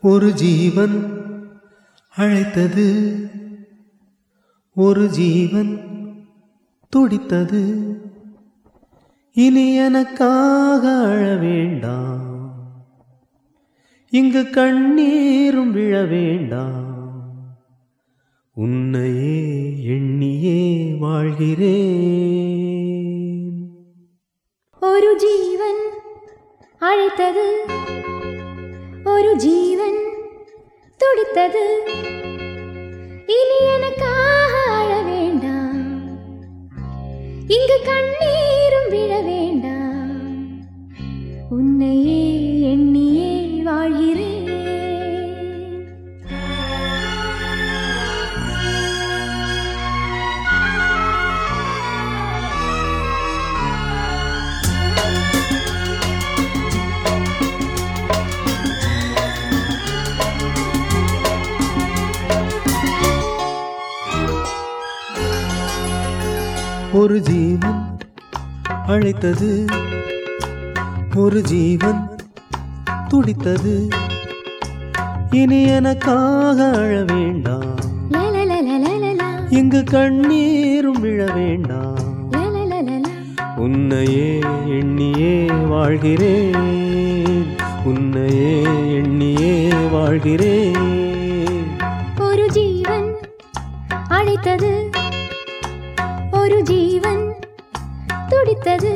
ஒரு ஜீவன் அழைத்தது. ஒரு ஜீவன் துடித்தது. இனி எனக்காக அழ வேண்டாம். இங்கு கண்ணீரும் விழ வேண்டாம். உன்னையே எண்ணியே வாழ்கிறேன். ஒரு ஜீவன் அழைத்தது. ഒരു ജീവൻ തുടിത്തത് ഇനി എനക്കാഴ വേണ്ട ഇങ്ങ് കണ്ണീരും വിഴ വേണ്ട ഉന്നയെ ஒரு ஜீவன் அழைத்தது. ஒரு ஜீவன் துடித்தது. இனி எனக்காக அழ வேண்டாம். இங்கு கண்ணீரும் விழ வேண்டாம். உன்னையே எண்ணியே வாழ்கிறேன். உன்னையே எண்ணியே வாழ்கிறேன். ஒரு ஜீவன் அழைத்தது. ஒரு ஜீவன் துடித்தது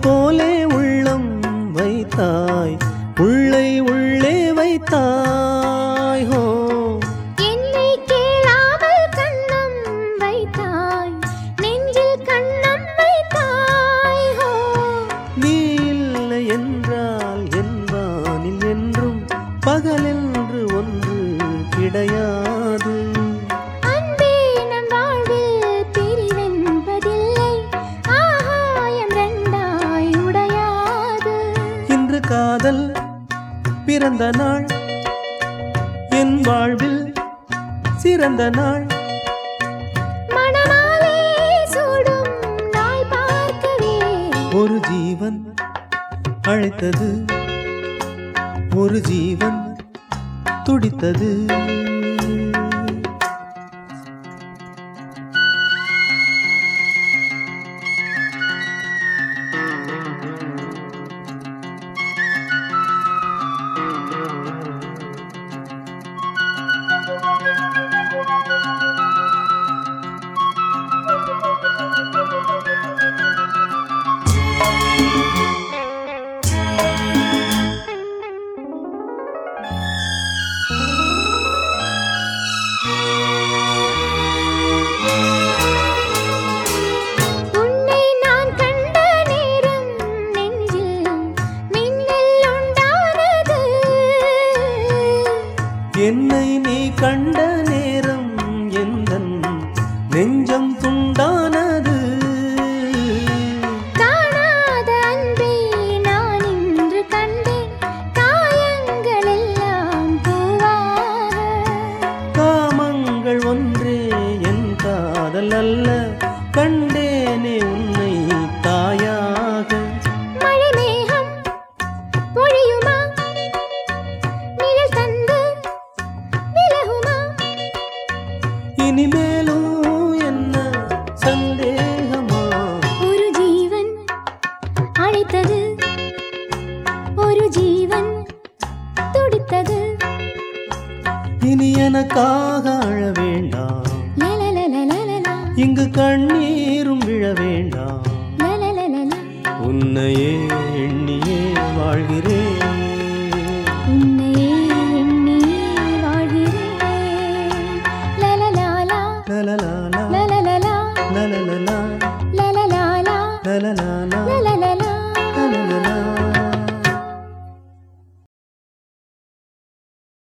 போலே உள்ளம் வைத்தாய் உள்ளை உள்ளே வைத்தாய் ஹோ. என்னை கேளாமல் கண்ணம் வைத்தாய் நெஞ்சில் கண்ணம் வைத்தாய் ஹோ. நீ இல்லை என்றால் என்றும் பகலென்று ஒன்று கிடையாது. பிறந்த நாள். என் வாழ்வில் சிறந்த நாள். ஒரு ஜீவன் அழைத்தது. ஒரு ஜீவன் துடித்தது. என்னை நீ கண்ட எனக்காக அழ வேண்டாம் இங்கு கண்ணீரும் விழ வேண்டாம் உன்னையே எண்ணியே வாழ்கிறேன் la la la la la la la la la la